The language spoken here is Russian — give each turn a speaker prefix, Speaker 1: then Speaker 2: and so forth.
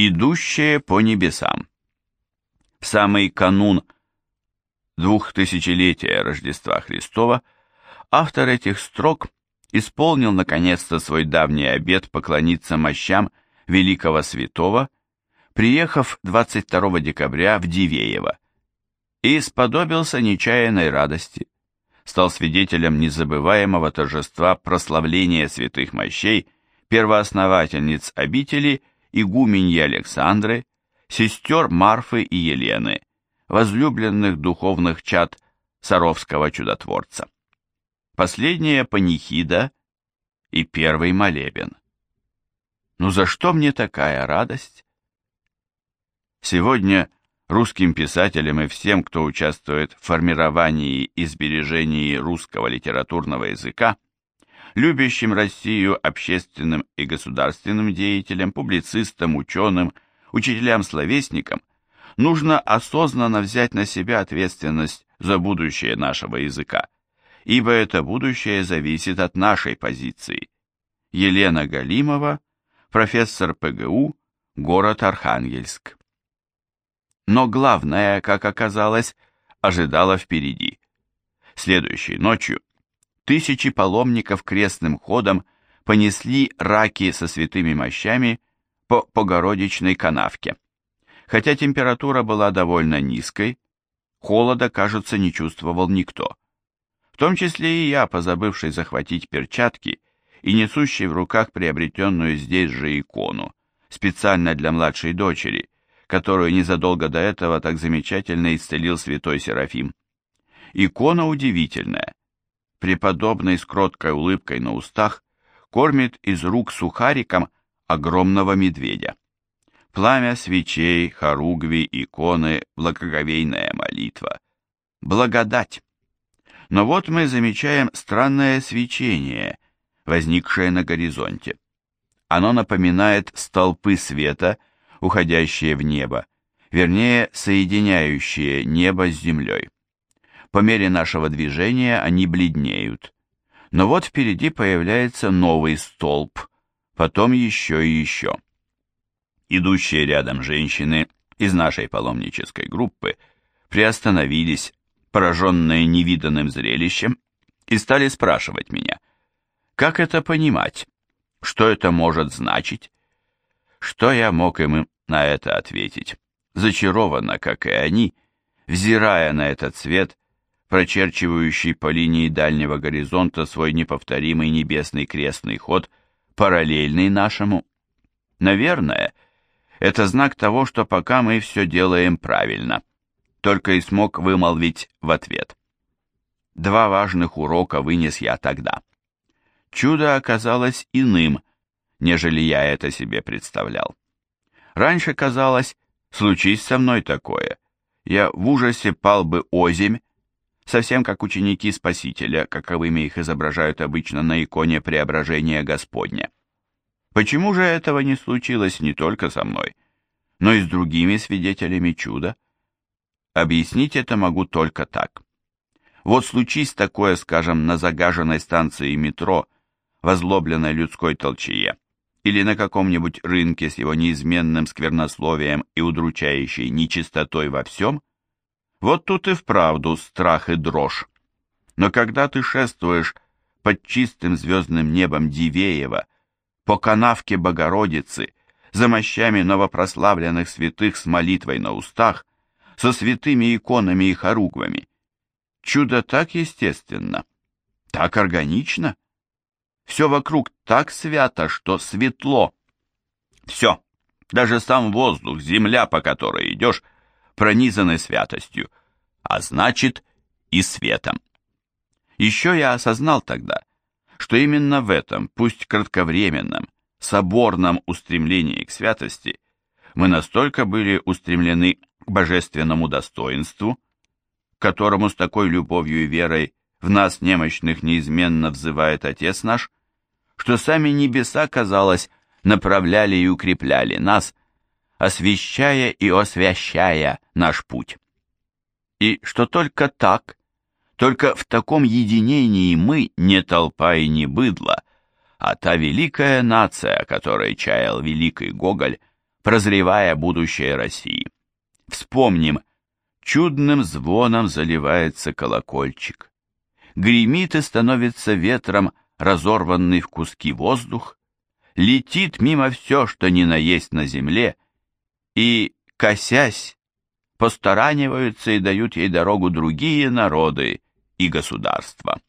Speaker 1: Идущие по небесам. В самый канун двухтысячелетия Рождества Христова автор этих строк исполнил наконец-то свой давний обет поклониться мощам великого святого, приехав 22 декабря в Дивеево, и сподобился нечаянной радости, стал свидетелем незабываемого торжества прославления святых мощей, первоосновательниц обители игуменьи Александры, сестер Марфы и Елены, возлюбленных духовных чад Саровского чудотворца. Последняя панихида и первый молебен. Ну за что мне такая радость? Сегодня русским писателям и всем, кто участвует в формировании и сбережении русского литературного языка, любящим Россию общественным и государственным деятелям, публицистам, ученым, учителям-словесникам, нужно осознанно взять на себя ответственность за будущее нашего языка, ибо это будущее зависит от нашей позиции. Елена Галимова, профессор ПГУ, город Архангельск. Но главное, как оказалось, ожидало впереди. Следующей ночью тысячи паломников крестным ходом понесли раки со святыми мощами по Погородичной канавке. Хотя температура была довольно низкой, холода, кажется, не чувствовал никто. В том числе и я, позабывший захватить перчатки и несущий в руках приобретенную здесь же икону, специально для младшей дочери, которую незадолго до этого так замечательно исцелил святой Серафим. Икона удивительная, преподобный с кроткой улыбкой на устах кормит из рук сухариком огромного медведя. Пламя свечей, хоругви, иконы, благоговейная молитва. Благодать. Но вот мы замечаем странное свечение, возникшее на горизонте. Оно напоминает столпы света, уходящие в небо, вернее, соединяющие небо с землей. По мере нашего движения они бледнеют. Но вот впереди появляется новый столб, потом еще и еще. Идущие рядом женщины из нашей паломнической группы приостановились, пораженные невиданным зрелищем, и стали спрашивать меня, как это понимать, что это может значить? Что я мог им на это ответить? Зачарованно, как и они, взирая на этот свет, прочерчивающий по линии дальнего горизонта свой неповторимый небесный крестный ход, параллельный нашему. Наверное, это знак того, что пока мы все делаем правильно, только и смог вымолвить в ответ. Два важных урока вынес я тогда. Чудо оказалось иным, нежели я это себе представлял. Раньше казалось, случись со мной такое, я в ужасе пал бы озимь, совсем как ученики Спасителя, каковыми их изображают обычно на иконе Преображения Господня. Почему же этого не случилось не только со мной, но и с другими свидетелями чуда? Объяснить это могу только так. Вот случись такое, скажем, на загаженной станции метро, возлобленной людской толчее, или на каком-нибудь рынке с его неизменным сквернословием и удручающей нечистотой во всем, вот тут и вправду страх и дрожь. Но когда ты шествуешь под чистым звездным небом Дивеева, по канавке Богородицы, за мощами новопрославленных святых с молитвой на устах, со святыми иконами и хоругвами, чудо так естественно, так органично, все вокруг так свято, что светло. Все, даже сам воздух, земля, по которой идешь — пронизаны святостью, а значит и светом. Еще я осознал тогда, что именно в этом, пусть кратковременном, соборном устремлении к святости, мы настолько были устремлены к божественному достоинству, которому с такой любовью и верой в нас немощных неизменно взывает Отец наш, что сами небеса, казалось, направляли и укрепляли нас, освещая и освящая наш путь. И что только так, только в таком единении мы не толпа и не быдло, а та великая нация, которой чаял великий Гоголь, прозревая будущее России. Вспомним, чудным звоном заливается колокольчик. Гремит и становится ветром разорванный в куски воздух, летит мимо все, что ни на есть на земле, и, косясь, постараниваются и дают ей дорогу другие народы и государства.